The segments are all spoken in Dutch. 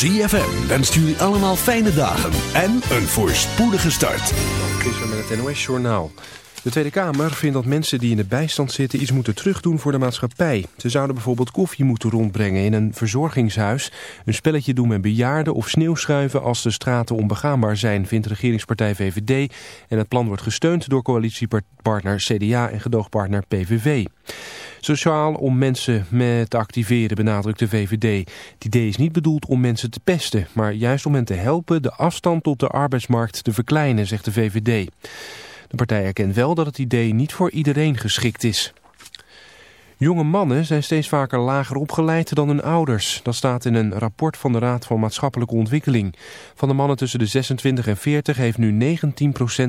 ZFM wenst jullie allemaal fijne dagen en een voorspoedige start. Gisteren met het NOS Journaal. De Tweede Kamer vindt dat mensen die in de bijstand zitten iets moeten terugdoen voor de maatschappij. Ze zouden bijvoorbeeld koffie moeten rondbrengen in een verzorgingshuis, een spelletje doen met bejaarden of sneeuw schuiven als de straten onbegaanbaar zijn, vindt regeringspartij VVD. En het plan wordt gesteund door coalitiepartner CDA en gedoogpartner PVV. Sociaal om mensen met te activeren, benadrukt de VVD. Het idee is niet bedoeld om mensen te pesten, maar juist om hen te helpen de afstand tot de arbeidsmarkt te verkleinen, zegt de VVD. De partij erkent wel dat het idee niet voor iedereen geschikt is. Jonge mannen zijn steeds vaker lager opgeleid dan hun ouders. Dat staat in een rapport van de Raad van Maatschappelijke Ontwikkeling. Van de mannen tussen de 26 en 40 heeft nu 19%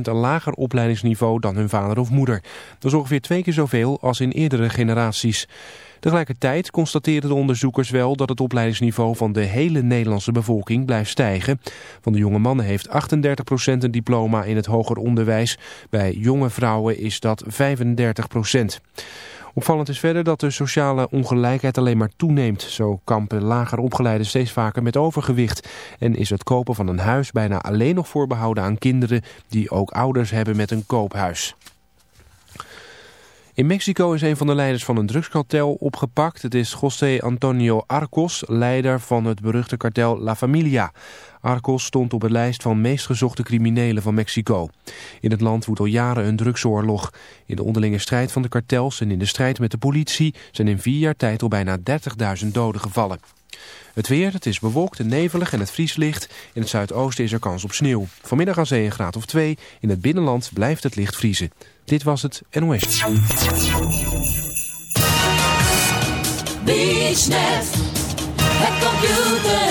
een lager opleidingsniveau dan hun vader of moeder. Dat is ongeveer twee keer zoveel als in eerdere generaties. Tegelijkertijd constateren de onderzoekers wel dat het opleidingsniveau van de hele Nederlandse bevolking blijft stijgen. Van de jonge mannen heeft 38% een diploma in het hoger onderwijs. Bij jonge vrouwen is dat 35%. Opvallend is verder dat de sociale ongelijkheid alleen maar toeneemt. Zo kampen lager opgeleiden steeds vaker met overgewicht. En is het kopen van een huis bijna alleen nog voorbehouden aan kinderen die ook ouders hebben met een koophuis. In Mexico is een van de leiders van een drugskartel opgepakt. Het is José Antonio Arcos, leider van het beruchte kartel La Familia. Arcos stond op de lijst van meest gezochte criminelen van Mexico. In het land woedt al jaren een drugsoorlog. In de onderlinge strijd van de kartels en in de strijd met de politie... zijn in vier jaar tijd al bijna 30.000 doden gevallen. Het weer, het is bewolkt en nevelig en het vrieslicht. In het zuidoosten is er kans op sneeuw. Vanmiddag aan zee een graad of 2. In het binnenland blijft het licht vriezen. Dit was het NOS. BeachNet, het computer-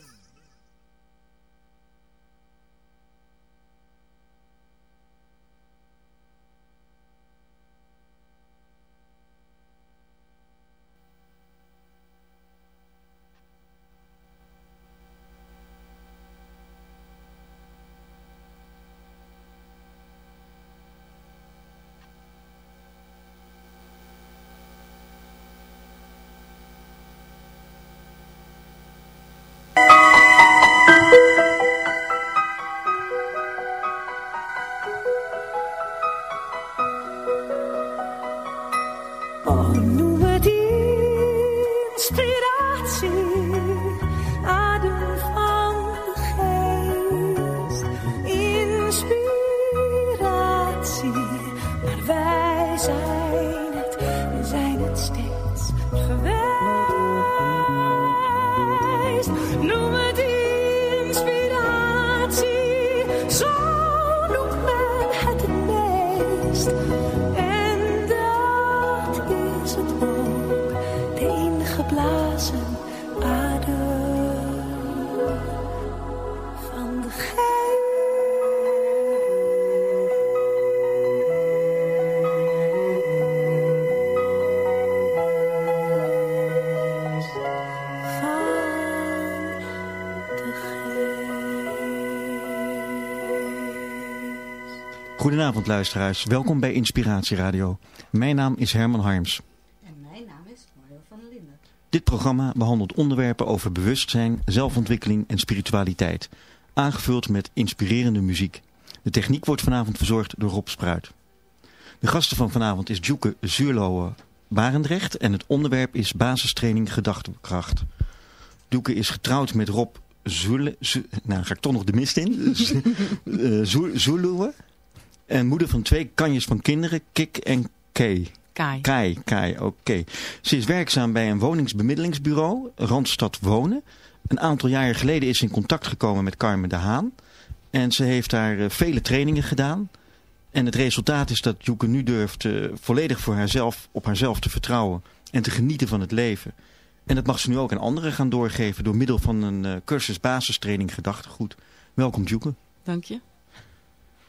Goedenavond luisteraars, welkom bij Inspiratie Radio. Mijn naam is Herman Harms. En mijn naam is Mario van der Linden. Dit programma behandelt onderwerpen over bewustzijn, zelfontwikkeling en spiritualiteit. Aangevuld met inspirerende muziek. De techniek wordt vanavond verzorgd door Rob Spruit. De gasten van vanavond is Djoeke Zuurlo Barendrecht en het onderwerp is basistraining gedachtekracht. Djoeke is getrouwd met Rob Zule, Zu- nou ga ik toch nog de mist in, Eh, Zu- Zuluwe. En moeder van twee kanjes van kinderen, Kik en Kay. Kai. Kai, Kai, oké. Ze is werkzaam bij een woningsbemiddelingsbureau, Randstad Wonen. Een aantal jaren geleden is ze in contact gekomen met Carmen de Haan. En ze heeft daar eh, vele trainingen gedaan. En het resultaat is dat Joeke nu durft eh, volledig voor haarzelf, op haarzelf te vertrouwen. En te genieten van het leven. En dat mag ze nu ook aan anderen gaan doorgeven door middel van een eh, cursus basistraining gedachtegoed. Welkom Joeke. Dank je.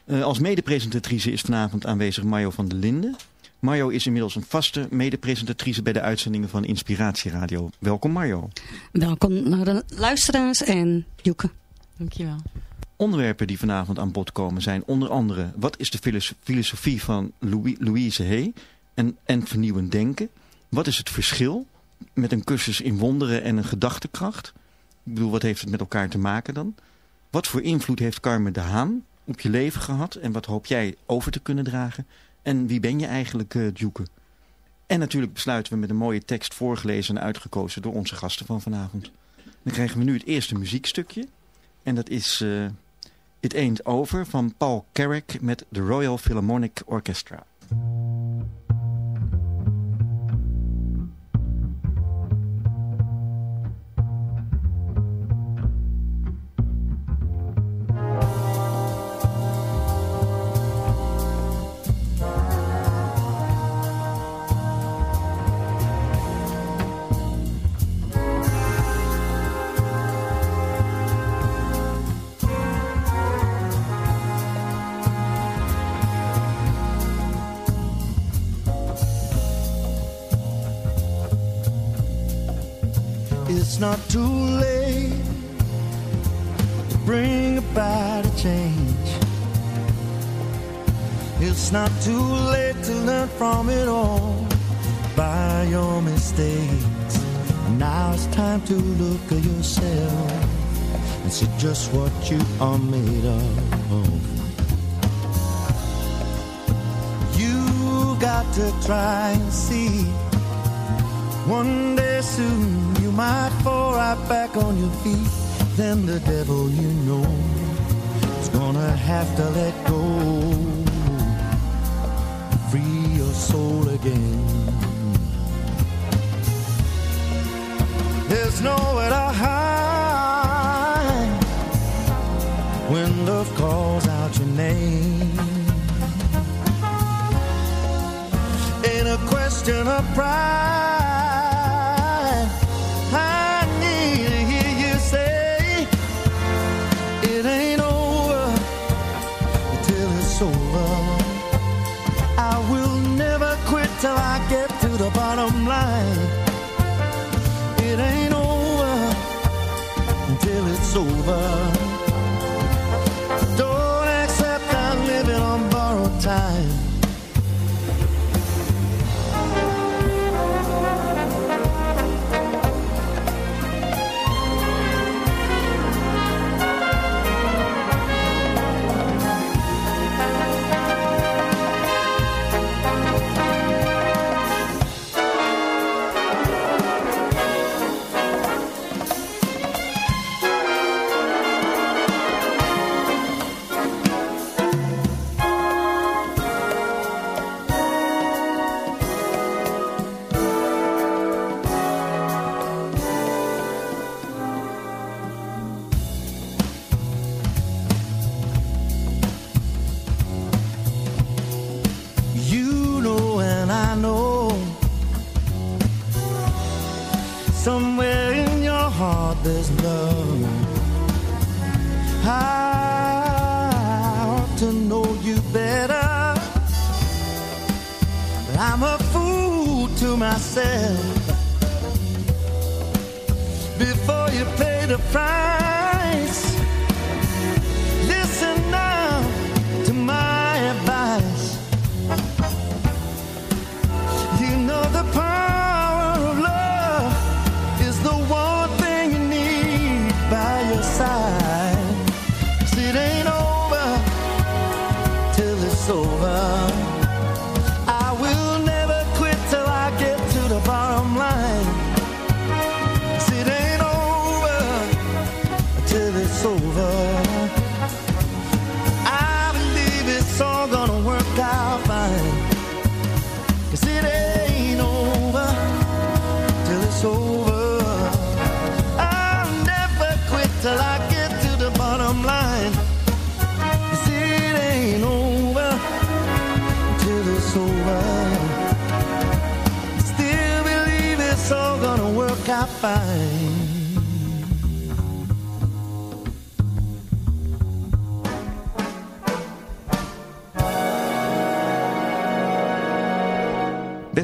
Eh, als medepresentatrice is vanavond aanwezig Mario van der Linden. Mario is inmiddels een vaste medepresentatrice bij de uitzendingen van Inspiratieradio. Welkom Mario. Welkom naar de luisteraars en Joeke. Dankjewel. Onderwerpen die vanavond aan bod komen zijn onder andere... wat is de filos- filosofie van Louis, Louise Hay en, en vernieuwend denken? Wat is het verschil met een cursus in wonderen en een gedachtekracht? Ik bedoel, wat heeft het met elkaar te maken dan? Wat voor invloed heeft Carmen de Haan op je leven gehad? En wat hoop jij over te kunnen dragen? En wie ben je eigenlijk, uh, Djoeke? En natuurlijk besluiten we met een mooie tekst voorgelezen en uitgekozen door onze gasten van vanavond. Dan krijgen we nu het eerste muziekstukje. En dat is uh, It Ain't Over van Paul Carrack met de Royal Philharmonic Orchestra. It's not too late to bring about a change. It's not too late to learn from it all by your mistakes. Now it's time to look at yourself and see just what you are made of. You got to try and see. One day soon you might fall right back on your feet. Then the devil you know is gonna have to let go. Free your soul again. There's nowhere to hide when love calls out your name. Ain't a question of pride. Over.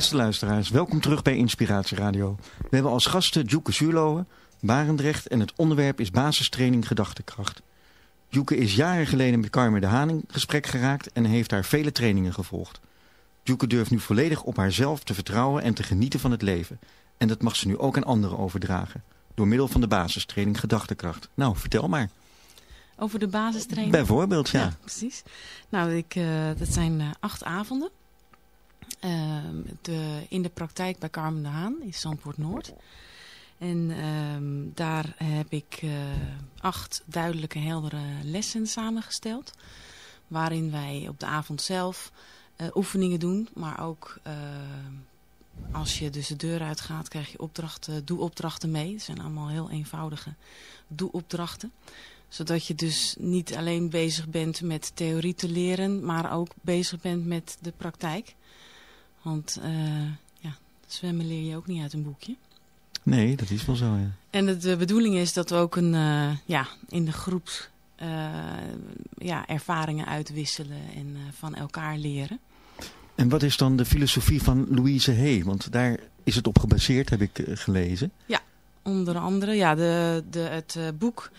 Beste luisteraars, welkom terug bij Inspiratie Radio. We hebben als gasten Joeke Zuurlohe, Barendrecht en het onderwerp is basistraining gedachtekracht. Joeke is jaren geleden met Carmen de Haan in gesprek geraakt en heeft daar vele trainingen gevolgd. Joeke durft nu volledig op haarzelf te vertrouwen en te genieten van het leven. En dat mag ze nu ook aan anderen overdragen. Door middel van de basistraining gedachtekracht. Nou, vertel maar. Over de basistraining? Bijvoorbeeld, ja. precies. Nou, ik, eh, dat zijn eh, acht avonden. Ehm, de, in de praktijk bij Carmen de Haan in Zandvoort Noord. En ehm, daar heb ik eh, acht duidelijke, heldere lessen samengesteld. Waarin wij op de avond zelf eh, oefeningen doen. Maar ook eh, als je dus de deur uitgaat, krijg je opdrachten, doe-opdrachten mee. Het zijn allemaal heel eenvoudige doe-opdrachten zodat je dus niet alleen bezig bent met theorie te leren, maar ook bezig bent met de praktijk. Want uh, ja, zwemmen leer je ook niet uit een boekje. Nee, dat is wel zo, ja. En de, de bedoeling is dat we ook een, uh, ja, in de groep uh, ja, ervaringen uitwisselen en van elkaar leren. En wat is dan de filosofie van Louise Hay? Want daar is het op gebaseerd, heb ik gelezen. Ja, onder andere. Ja, de, de, het boek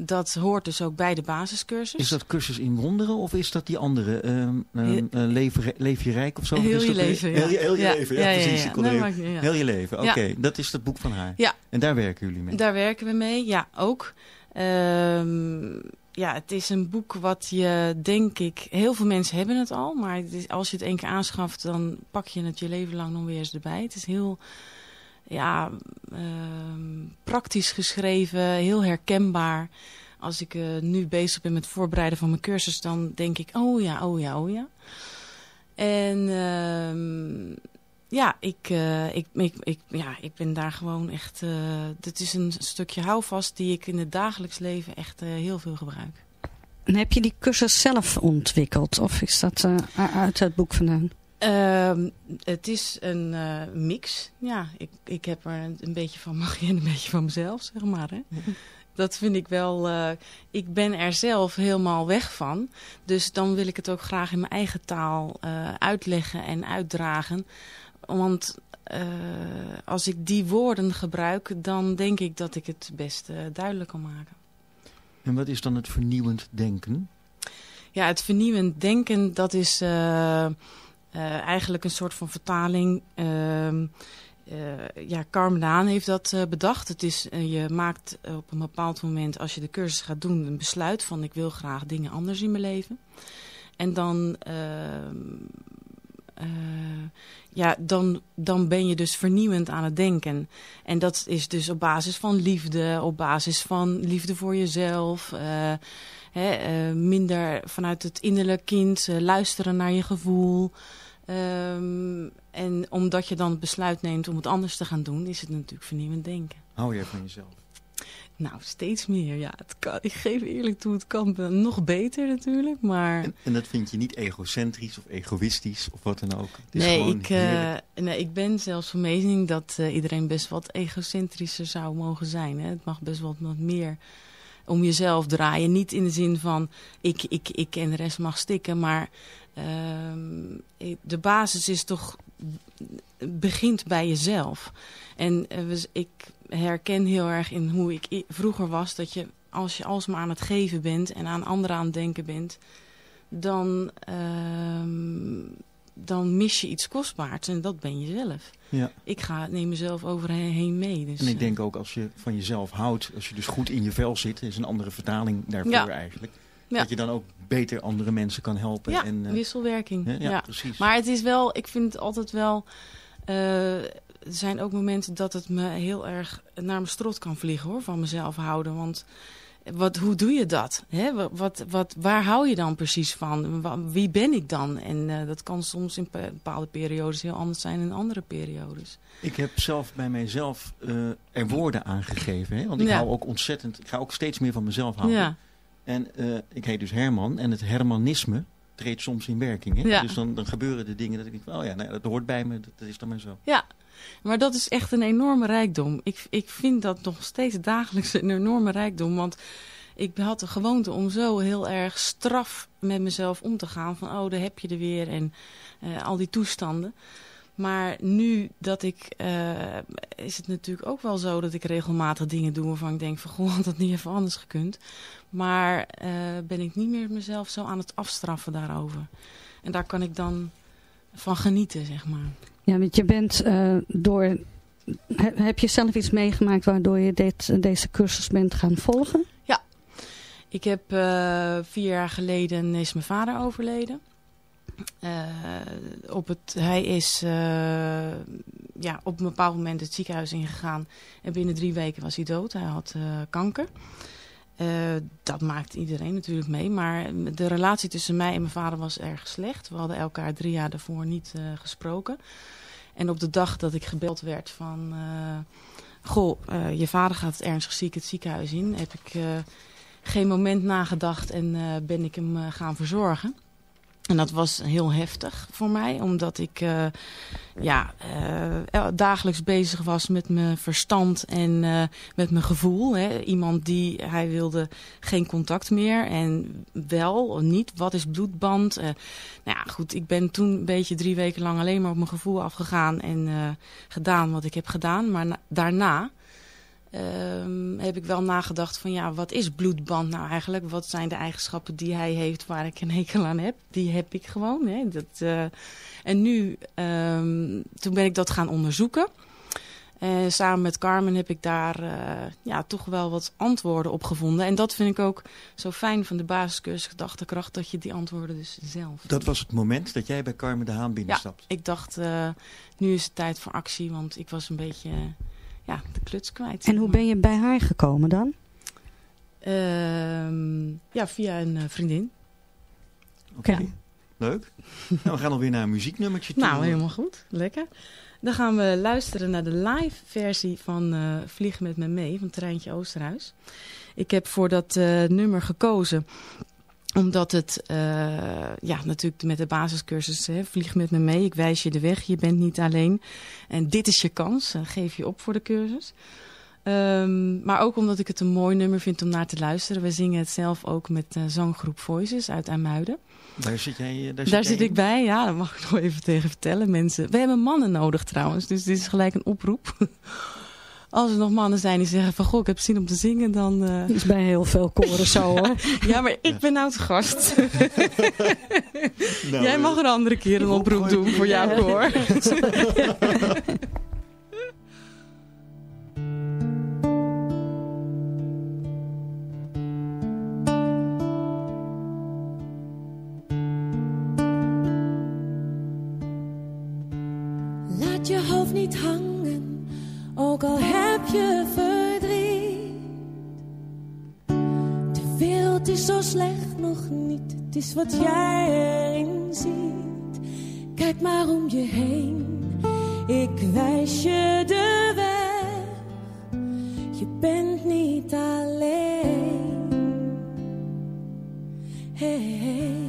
dat hoort dus ook bij de basiscursus. Is dat cursus in wonderen of is dat die andere? Um, um, uh, leven, leef je rijk of zo? Heel je leven, heel, ja. heel, je ja. leven, ja, ja, ja precies. Heel, je leven, oké. Okay. Dat is het boek van haar. Ja. En daar werken jullie mee? Daar werken we mee, ja, ook. Um, ja, het is een boek wat je, denk ik, heel veel mensen hebben het al. Maar het is, als je het één keer aanschaft, dan pak je het je leven lang nog weer eens erbij. Het is heel ja, praktisch geschreven, heel herkenbaar als ik uh, nu bezig ben met het voorbereiden van mijn cursus, dan denk ik, oh ja, oh ja, oh ja. En uh, ja, ik, uh, ik, ik, ik, ja, ik ben daar gewoon echt, uh, dit is een stukje houvast die ik in het dagelijks leven echt heel veel gebruik. En heb je die cursus zelf ontwikkeld of is dat uit het boek vandaan? Uh, het is een uh, mix. Ja, ik, ik heb er een, een beetje van magie en een beetje van mezelf, zeg maar. Hè. Dat vind ik wel... Uh, ik ben er zelf helemaal weg van. Dus dan wil ik het ook graag in mijn eigen taal uh, uitleggen en uitdragen. Want als ik die woorden gebruik, dan denk ik dat ik het best duidelijk kan maken. En wat is dan het vernieuwend denken? Ja, het vernieuwend denken, dat is eigenlijk een soort van vertaling... Uh, uh, ja, Carmen Daan heeft dat uh, bedacht. Het is, je maakt op een bepaald moment, als je de cursus gaat doen, een besluit van ik wil graag dingen anders in mijn leven. En dan, ja, dan, dan ben je dus vernieuwend aan het denken. En dat is dus op basis van liefde, op basis van liefde voor jezelf. Hè, minder vanuit het innerlijk kind, luisteren naar je gevoel. Um, en omdat je dan het besluit neemt om het anders te gaan doen, is het natuurlijk vernieuwend denken. Hou jij van jezelf? Nou, steeds meer. Ja, het kan, ik geef eerlijk toe, het kan nog beter natuurlijk, maar... En, en dat vind je niet egocentrisch of egoïstisch of wat dan ook? Nee ik, eh, nee, ik ben zelfs van mening dat eh, iedereen best wat egocentrischer zou mogen zijn. Hè? Het mag best wel wat meer om jezelf draaien. Niet in de zin van ik, ik, ik en de rest mag stikken, maar ehm, de basis is toch begint bij jezelf. En eh, ik herken heel erg in hoe ik vroeger was dat je als je alsmaar aan het geven bent en aan anderen aan het denken bent, dan, ehm, dan mis je iets kostbaars en dat ben je zelf. Ja. Ik ga, neem mezelf overheen mee. Dus, En ik eh, denk ook als je van jezelf houdt, als je dus goed in je vel zit, is een andere vertaling daarvoor Ja. eigenlijk. Ja. Dat je dan ook beter andere mensen kan helpen. Ja, en, eh, wisselwerking. hè, Ja, ja, precies. Maar het is wel, ik vind het altijd wel... eh, er zijn ook momenten dat het me heel erg naar mijn strot kan vliegen hoor, van mezelf houden. Want wat, hoe doe je dat? Hè? Wat, wat, waar hou je dan precies van? Wie ben ik dan? En eh, dat kan soms in bepaalde periodes heel anders zijn dan in andere periodes. Ik heb zelf bij mijzelf er woorden aangegeven. Hè? Want ik Ja. hou ook ontzettend, ik ga ook steeds meer van mezelf houden. Ja. En eh, ik heet dus Herman en het Hermanisme treedt soms in werking. Hè? Ja. Dus dan, dan gebeuren de dingen dat ik denk, oh ja, nou dat hoort bij me, dat, dat is dan maar zo. Ja, maar dat is echt een enorme rijkdom. Ik, ik vind dat nog steeds dagelijks een enorme rijkdom. Want ik had de gewoonte om zo heel erg straf met mezelf om te gaan. Van, oh, daar heb je er weer. En eh, al die toestanden. Maar nu dat ik, eh, is het natuurlijk ook wel zo dat ik regelmatig dingen doe waarvan ik denk van, goh, had dat niet even anders gekund. Maar eh, ben ik niet meer mezelf zo aan het afstraffen daarover. En daar kan ik dan van genieten, zeg maar. Ja, want je bent eh, door... he- heb je zelf iets meegemaakt waardoor je dit, deze cursus bent gaan volgen? Ja, ik heb vier jaar geleden is mijn vader overleden. Eh, op het, hij is eh, ja, op een bepaald moment het ziekenhuis ingegaan. En binnen drie weken was hij dood. Hij had eh, kanker. Dat maakt iedereen natuurlijk mee. Maar de relatie tussen mij en mijn vader was erg slecht. We hadden elkaar drie jaar daarvoor niet gesproken. En op de dag dat ik gebeld werd van... goh, je vader gaat ernstig ziek het ziekenhuis in. Heb ik geen moment nagedacht en ben ik hem gaan verzorgen. En dat was heel heftig voor mij, omdat ik eh, ja, eh, dagelijks bezig was met mijn verstand en eh, met mijn gevoel. Hè. Iemand die, hij wilde geen contact meer en wel of niet, wat is bloedband? Nou ja, goed, ik ben toen een beetje drie weken lang alleen maar op mijn gevoel afgegaan en gedaan wat ik heb gedaan. Maar na- daarna ehm, heb ik wel nagedacht van ja, wat is bloedband nou eigenlijk? Wat zijn de eigenschappen die hij heeft waar ik een hekel aan heb? Die heb ik gewoon. Hè? Dat, eh, en nu, ehm, toen ben ik dat gaan onderzoeken. Eh, samen met Carmen heb ik daar eh, ja, toch wel wat antwoorden op gevonden. En dat vind ik ook zo fijn van de basiscursus gedachtekracht, dat je die antwoorden dus zelf Dat was het moment dat jij bij Carmen de Haan ja, binnenstapt. ik dacht, nu is het tijd voor actie, want ik was een beetje ja, de kluts kwijt. En hoe ben je bij haar gekomen dan? Ehm, ja, via een eh, vriendin. Oké, leuk. nou, we gaan alweer naar een muzieknummertje toe. Nou, helemaal goed. Lekker. Dan gaan we luisteren naar de live versie van eh Vlieg met me mee van Treintje Oosterhuis. Ik heb voor dat eh, nummer gekozen omdat het, eh, ja, natuurlijk met de basiscursus, hè, vlieg met me mee, ik wijs je de weg, je bent niet alleen. En dit is je kans, eh, geef je op voor de cursus. Ehm, maar ook omdat ik het een mooi nummer vind om naar te luisteren. We zingen het zelf ook met eh, zanggroep Voices uit IJmuiden. Daar zit jij, daar Daar jij zit ik bij, ja, dat mag ik nog even tegen vertellen. Mensen, we hebben mannen nodig trouwens, dus dit is gelijk een oproep. Als er nog mannen zijn die zeggen van, goh, ik heb zin om te zingen, dan... eh, Dat is bij heel veel koren zo hoor. ja, maar ik ben nou te gast. Nou, Jij mag een andere keer een oproep doen voor jouw koor. je verdriet. De wereld is zo slecht nog niet, het is wat jij erin ziet. Kijk maar om je heen, ik wijs je de weg. Je bent niet alleen. hey.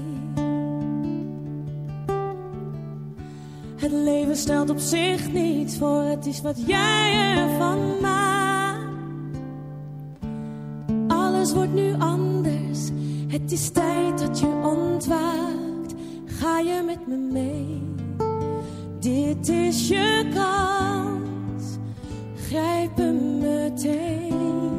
Leven stelt op zich niets voor. Het is wat jij ervan maakt. Alles wordt nu anders. Het is tijd dat je ontwaakt. Ga je met me mee? Dit is je kans. Grijp hem meteen.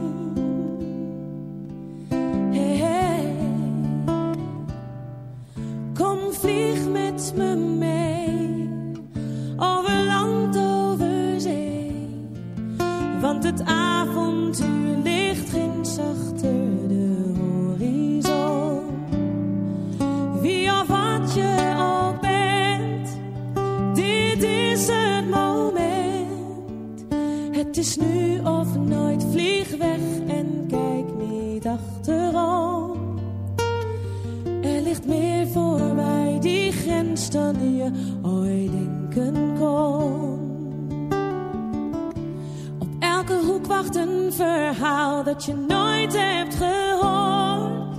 Het avontuur ligt ginds achter de horizon. Wie of wat je ook bent, dit is het moment. Het is nu of nooit, vlieg weg en kijk niet achterom. Er ligt meer voorbij die grens dan je wacht een verhaal dat je nooit hebt gehoord.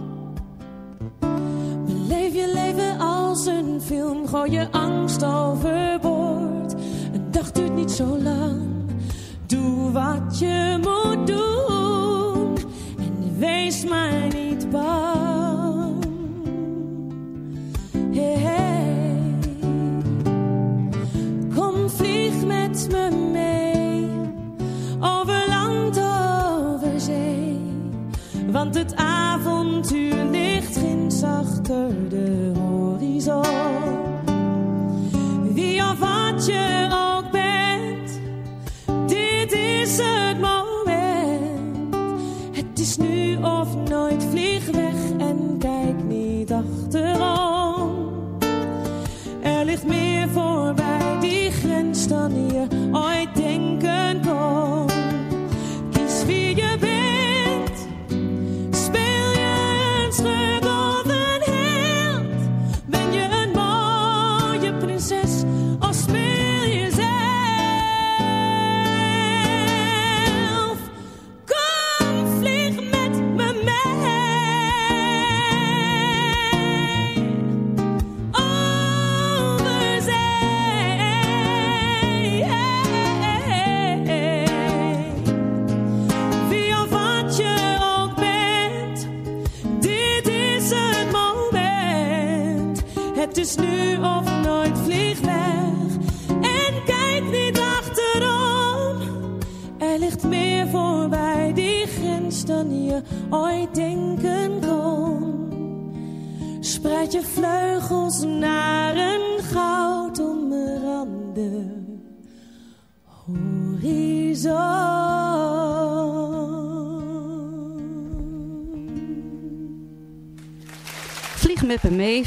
Beleef je leven als een film, gooi je angst overboord. Een dag duurt niet zo lang, doe wat je moet doen. En wees maar achter de horizon. Wie of wat je ook bent, dit is het moment. Het is nu of nooit, vlieg weg en kijk niet achterom. Er ligt meer voorbij die grens dan je ooit denken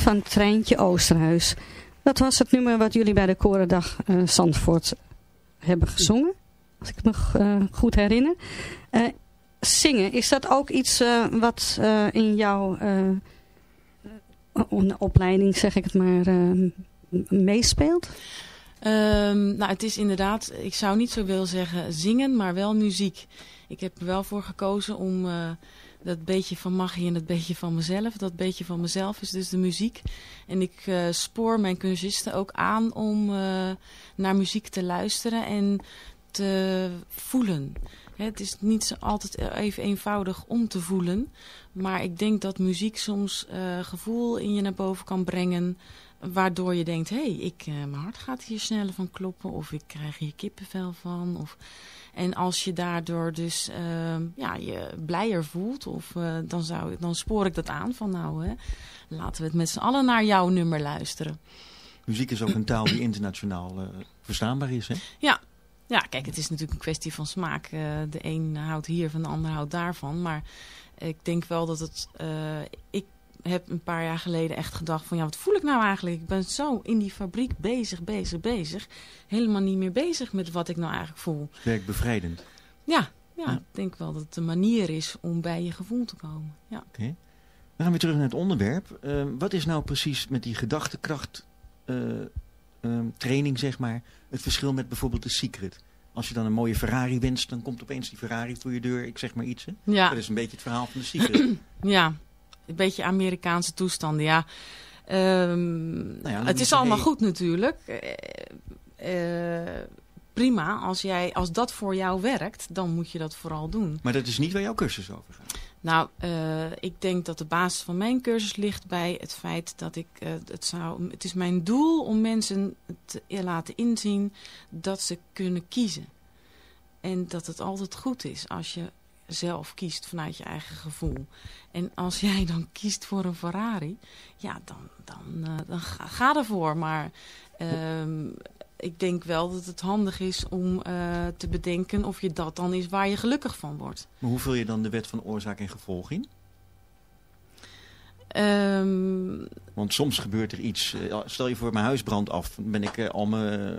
van Treintje Oosterhuis. Dat was het nummer wat jullie bij de Korendag eh Zandvoort hebben gezongen. Als ik me eh, goed herinner. Eh, zingen, is dat ook iets wat in jouw opleiding, zeg ik het maar, meespeelt? Ehm, nou, het is inderdaad, ik zou niet zo willen zeggen zingen, maar wel muziek. Ik heb er wel voor gekozen om dat beetje van magie en dat beetje van mezelf. Dat beetje van mezelf is dus de muziek. En ik eh, spoor mijn cursisten ook aan om eh, naar muziek te luisteren en te voelen. Het is niet zo altijd even eenvoudig om te voelen. Maar ik denk dat muziek soms eh, gevoel in je naar boven kan brengen. Waardoor je denkt, hé, hey, ik, eh, mijn hart gaat hier sneller van kloppen. Of ik krijg hier kippenvel van. Of... En als je daardoor dus eh, ja, je blijer voelt, of, eh, dan, zou, dan spoor ik dat aan van nou, hè, laten we het met z'n allen naar jouw nummer luisteren. Muziek is ook een taal die internationaal eh, verstaanbaar is, hè? Ja. ja, kijk, het is natuurlijk een kwestie van smaak. De een houdt hiervan, de ander houdt daarvan. Maar ik denk wel dat het... ik heb een paar jaar geleden echt gedacht van... ja, wat voel ik nou eigenlijk? Ik ben zo in die fabriek bezig, bezig, bezig. Helemaal niet meer bezig met wat ik nou eigenlijk voel. Werk bevrijdend. Ja, ja, ik denk wel dat het een manier is om bij je gevoel te komen. Ja. Oké. We gaan weer terug naar het onderwerp. Eh, wat is nou precies met die gedachtekracht eh, ehm, training, zeg maar, het verschil met bijvoorbeeld de Secret? Als je dan een mooie Ferrari wenst, dan komt opeens die Ferrari voor je deur. Ik zeg maar iets, hè? Ja. Dat is een beetje het verhaal van de Secret. Ja, een beetje Amerikaanse toestanden, ja. Ehm, Nou ja, het is allemaal goed natuurlijk. Eh, eh, prima. Als, jij, als dat voor jou werkt, dan moet je dat vooral doen. Maar dat is niet waar jouw cursus over gaat. Nou, eh, ik denk dat de basis van mijn cursus ligt bij het feit dat ik het zou. Het is mijn doel om mensen te laten inzien dat ze kunnen kiezen. En dat het altijd goed is als je zelf kiest vanuit je eigen gevoel. En als jij dan kiest voor een Ferrari, ja, dan, dan, eh, dan ga, ga ervoor. Maar ehm, ik denk wel dat het handig is om eh, te bedenken of je dat dan is waar je gelukkig van wordt. Maar hoe vul je dan de wet van oorzaak en gevolg in? Ehm, Want soms gebeurt er iets. eh, Stel je voor, mijn huis brandt af. Ben ik al mijn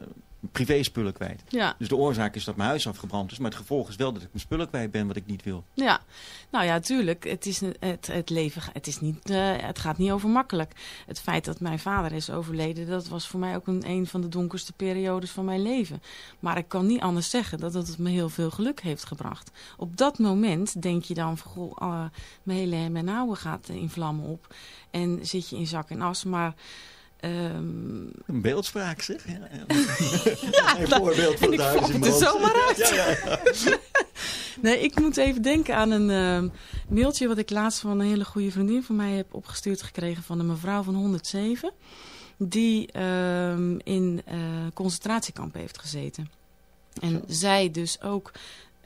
privé-spullen kwijt. Ja. Dus de oorzaak is dat mijn huis afgebrand is. Maar het gevolg is wel dat ik mijn spullen kwijt ben wat ik niet wil. Ja, nou ja, tuurlijk. Het, is, het, het leven het, is niet, eh, het gaat niet over makkelijk. Het feit dat mijn vader is overleden, dat was voor mij ook een, een van de donkerste periodes van mijn leven. Maar ik kan niet anders zeggen dat het me heel veel geluk heeft gebracht. Op dat moment denk je dan van, goh, eh, mijn hele en houden gaat in vlammen op. En zit je in zak en as, maar... ehm, Een beeldspraak zeg. Ja, Ja, een nou, voorbeeld van en het ik het er zomaar uit. Ja, ja, ja. Nee, ik moet even denken aan een ehm, mailtje wat ik laatst van een hele goede vriendin van mij heb opgestuurd gekregen van een mevrouw van 107. Die ehm, in eh concentratiekamp heeft gezeten. En zij dus ook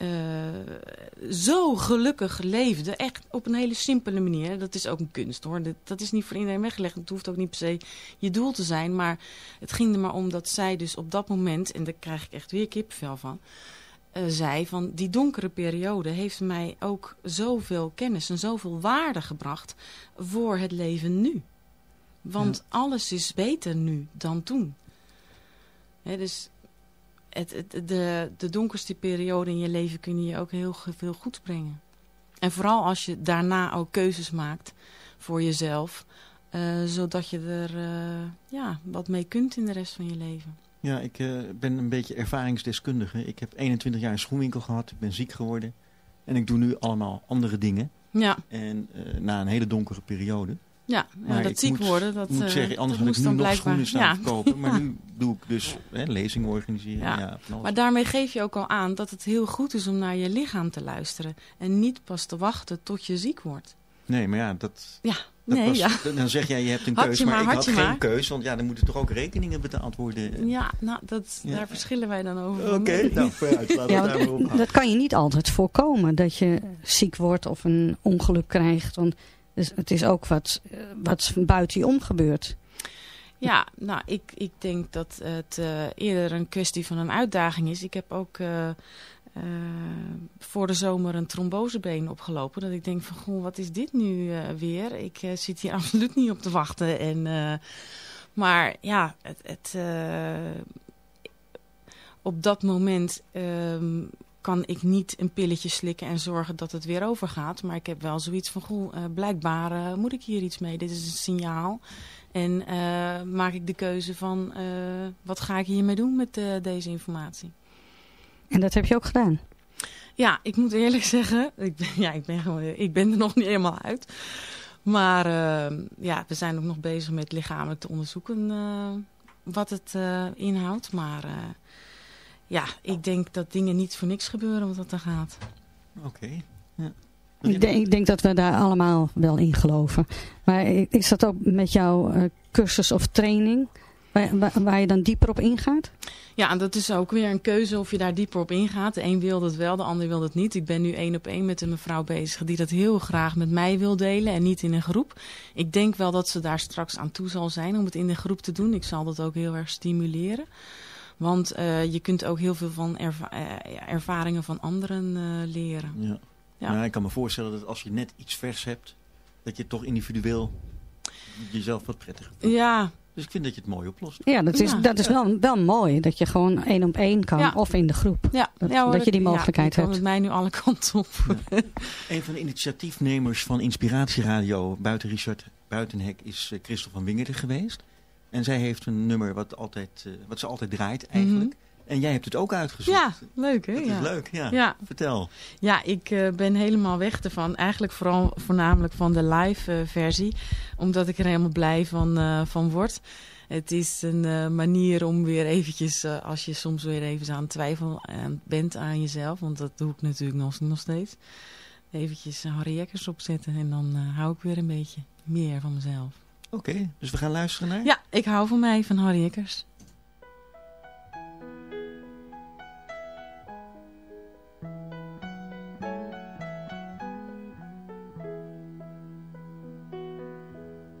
eh, zo gelukkig leefde. Echt op een hele simpele manier. Dat is ook een kunst hoor. Dat, dat is niet voor iedereen weggelegd. Het hoeft ook niet per se je doel te zijn. Maar het ging er maar om dat zij dus op dat moment, en daar krijg ik echt weer kippenvel van eh, zei van die donkere periode heeft mij ook zoveel kennis en zoveel waarde gebracht voor het leven nu. Want alles is beter nu dan toen. Hè, dus het, het, de, de donkerste periode in je leven kun je ook heel veel goed brengen. En vooral als je daarna ook keuzes maakt voor jezelf. eh, zodat je er eh, ja, wat mee kunt in de rest van je leven. Ja, ik eh, ben een beetje ervaringsdeskundige. Ik heb 21 jaar een schoenwinkel gehad. Ik ben ziek geworden. En ik doe nu allemaal andere dingen. Ja. En na een hele donkere periode. Ja, Maar dat ziek moet, worden, dat, moet eh, zeggen, anders dat had ik nu nog blijkbaar- schoenen staan ja. verkopen. Maar Ja. nu doe ik dus hè, lezingen organiseren. Ja. Maar daarmee geef je ook al aan dat het heel goed is om naar je lichaam te luisteren. En niet pas te wachten tot je ziek wordt. Nee, maar ja, dat... Ja, dat nee, was- ja. Dan zeg jij, je hebt een je maar, maar, ik had geen maar. keus. Want ja, dan moeten toch ook rekeningen betaald worden. Ja, nou, dat, Ja. daar verschillen wij dan over. Oké, nou, vooruit. Laten Ja, daar dat kan je niet altijd voorkomen, dat je ziek wordt of een ongeluk krijgt. Want dus het is ook wat, eh, wat buiten je om gebeurt. Ja, nou, ik, ik denk dat het eh, eerder een kwestie van een uitdaging is. Ik heb ook eh, voor de zomer een trombosebeen opgelopen. Dat ik denk van, goh, wat is dit nu weer? Ik zit hier absoluut niet op te wachten. En, maar ja, het, het, op dat moment ehm, kan ik niet een pilletje slikken en zorgen dat het weer overgaat. Maar ik heb wel zoiets van, goh, eh, blijkbaar eh, moet ik hier iets mee. Dit is een signaal. En eh, maak ik de keuze van, wat ga ik hiermee doen met deze informatie? En dat heb je ook gedaan. Ja, ik moet eerlijk zeggen, ik ben, ja, ik ben, gewoon, ik ben er nog niet helemaal uit. Maar eh, ja, we zijn ook nog bezig met lichamelijk te onderzoeken wat het inhoudt. Maar ja, ik denk dat dingen niet voor niks gebeuren wat dat er gaat. Oké. Ja. Ik denk, ik denk dat we daar allemaal wel in geloven. Maar is dat ook met jouw eh, cursus of training, waar, je dan dieper op ingaat? Ja, en dat is ook weer een keuze of je daar dieper op ingaat. De een wil dat wel, de ander wil dat niet. Ik ben nu één op één met een mevrouw bezig die dat heel graag met mij wil delen en niet in een groep. Ik denk wel dat ze daar straks aan toe zal zijn om het in de groep te doen. Ik zal dat ook heel erg stimuleren. Want eh, je kunt ook heel veel van erva- eh, ervaringen van anderen eh, leren. Ja. Ja. Ja. ik kan me voorstellen dat als je net iets vers hebt, dat je toch individueel jezelf wat prettiger voelt. Ja. Dus ik vind dat je het mooi oplost. Ja, dat is, Ja. dat is wel, wel mooi. Dat je gewoon één op één kan. Ja. Of in de groep. Ja, Dat, ja, hoor, dat je die mogelijkheid hebt. met mij nu alle kanten op. Een van de initiatiefnemers van Inspiratieradio buiten Richard Buitenhek is Christel van Wingerden geweest. En zij heeft een nummer wat, altijd, eh, wat ze altijd draait eigenlijk. En jij hebt het ook uitgezocht. Ja, leuk hè? Dat ja. is leuk, ja. Ja. Vertel. Ja, ik eh, ben helemaal weg ervan. Eigenlijk vooral voornamelijk van de live eh, versie. Omdat ik er helemaal blij van, van word. Het is een manier om weer eventjes, als je soms weer even aan twijfel bent aan jezelf, want dat doe ik natuurlijk nog, nog steeds, eventjes Harry Jekkers opzetten en dan hou ik weer een beetje meer van mezelf. Oké, dus we gaan luisteren naar? Ja, ik hou van mij, van Harry Jekkers.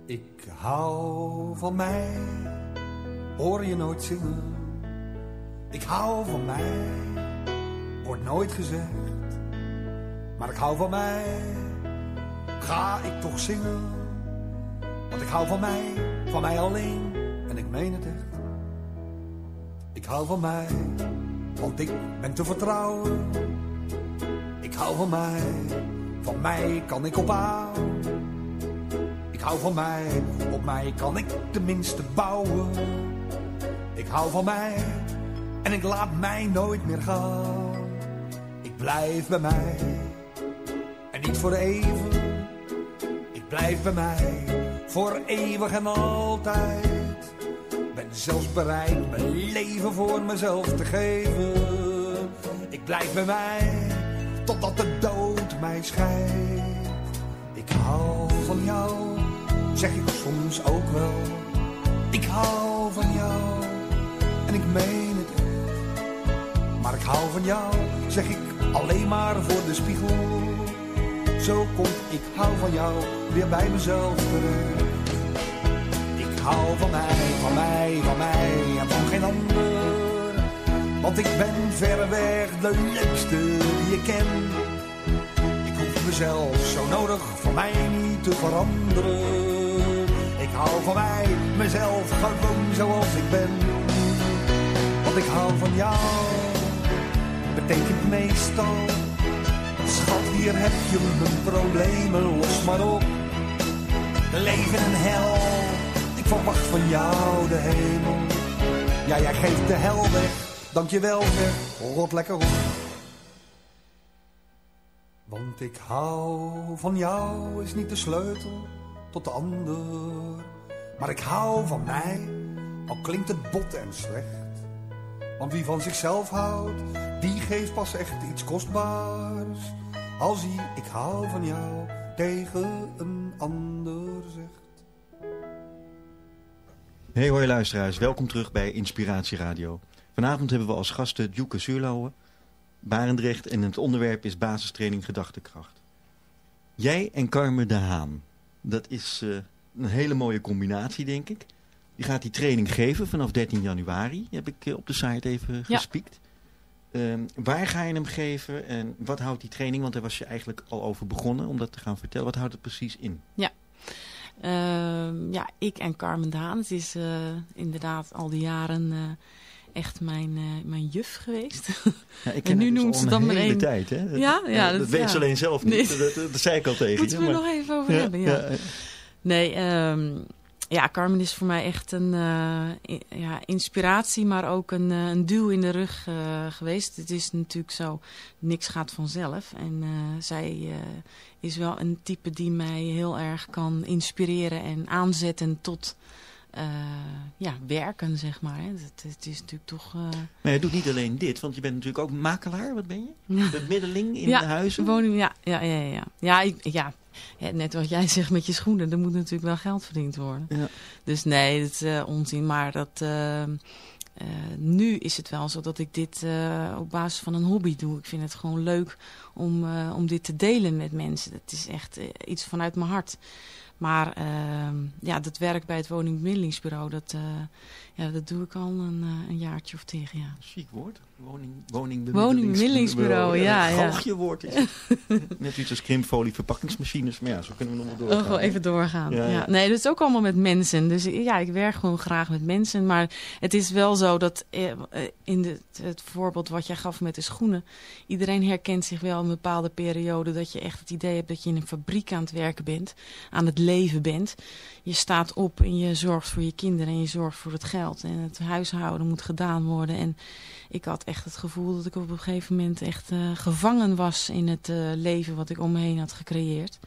Ik hou van mij, hoor je nooit zingen. Ik hou van mij, wordt nooit gezegd. Maar ik hou van mij, ga ik toch zingen. Want ik hou van mij, van mij alleen, en ik meen het echt. Ik hou van mij, want ik ben te vertrouwen. Ik hou van mij, van mij kan ik op aan. Ik hou van mij, op mij kan ik tenminste bouwen. Ik hou van mij en ik laat mij nooit meer gaan. Ik blijf bij mij en niet voor even. Ik blijf bij mij voor eeuwig en altijd. Ben zelfs bereid mijn leven voor mezelf te geven. Ik blijf bij mij totdat de dood mij scheidt. Ik hou van jou zeg ik soms ook wel. Ik hou van jou en ik meen het echt. Maar ik hou van jou, zeg ik alleen maar voor de spiegel. Zo komt ik hou van jou weer bij mezelf terecht. Ik hou van mij, van mij, van mij en van geen ander. Want ik ben verreweg de leukste die je ken. Ik hoef mezelf zo nodig voor mij niet te veranderen. Ik hou van mij, mezelf, gewoon zoals ik ben. Want ik hou van jou, betekent meestal. Schat, hier heb je mijn problemen, los maar op. Leven en hel, ik verwacht van jou de hemel. Ja, jij geeft de hel weg, dankjewel zeg, rot lekker op. Want ik hou van jou is niet de sleutel tot de ander. Maar ik hou van mij, al klinkt het bot en slecht. Want wie van zichzelf houdt, die geeft pas echt iets kostbaars. Als hij, ik hou van jou, tegen een ander zegt. Hey hoi luisteraars, welkom terug bij Inspiratie Radio. Vanavond hebben we als gasten Djoeke Zuurlauwe, Barendrecht en het onderwerp is basistraining gedachtekracht. Jij en Carmen de Haan. Dat is uh, een hele mooie combinatie, denk ik. Je gaat die training geven vanaf 13 januari, heb ik uh, op de site even gespiekt. Um, waar ga je hem geven en wat houdt die training? Want daar was je eigenlijk al over begonnen om dat te gaan vertellen. Wat houdt het precies in? Ja, uh, ja ik en Carmen Daan. Het is uh, inderdaad al die jaren echt mijn, uh, mijn juf geweest. Ja, ik ken en nu dus noemt ze dan mijn een... tijd, hè? Dat, ja, ja, dat, dat weet ze alleen zelf niet. Nee. Dat, dat, dat, zei ik al tegen Moeten je. we maar... nog even over ja, hebben, ja. Nee, um, ja, Carmen is voor mij echt een uh, ja, inspiratie, maar ook een, uh, een duw in de rug uh, geweest. Het is natuurlijk zo, niks gaat vanzelf. En zij is wel een type die mij heel erg kan inspireren en aanzetten tot uh, ja, werken, zeg maar. Het, het, is natuurlijk toch... Uh... Maar je doet niet alleen dit, want je bent natuurlijk ook makelaar. Wat ben je? Bemiddeling in ja, de huizen? Woning, ja, ja, ja, ja. Ja, ik, ja, ja, net wat jij zegt met je schoenen, er moet natuurlijk wel geld verdiend worden. Ja. Dus nee, dat is uh, onzin. Maar dat, uh, nu is het wel zo dat ik dit op basis van een hobby doe. Ik vind het gewoon leuk om, om dit te delen met mensen. Dat is echt iets vanuit mijn hart. Maar ja, dat werk bij het woningbemiddelingsbureau, dat, ja, dat doe ik al een, een jaartje of tegen, ja. Chic woord. Woning, woningbemiddelingsbureau. ja. ja. Galgje woord is het. Net iets als krimfolie verpakkingsmachines. Maar ja, zo kunnen we nog wel doorgaan. Oh, gewoon even doorgaan. Ja, ja. Nee, dat is ook allemaal met mensen. Dus ja, ik werk gewoon graag met mensen. Maar het is wel zo dat in de, het voorbeeld wat jij gaf met de schoenen. Iedereen herkent zich wel een bepaalde periode. Dat je echt het idee hebt dat je in een fabriek aan het werken bent. Aan het leven bent. Je staat op en je zorgt voor je kinderen. En je zorgt voor het geld. En het huishouden moet gedaan worden. En ik had echt het gevoel dat ik op een gegeven moment echt uh, gevangen was in het uh, leven wat ik om me heen had gecreëerd.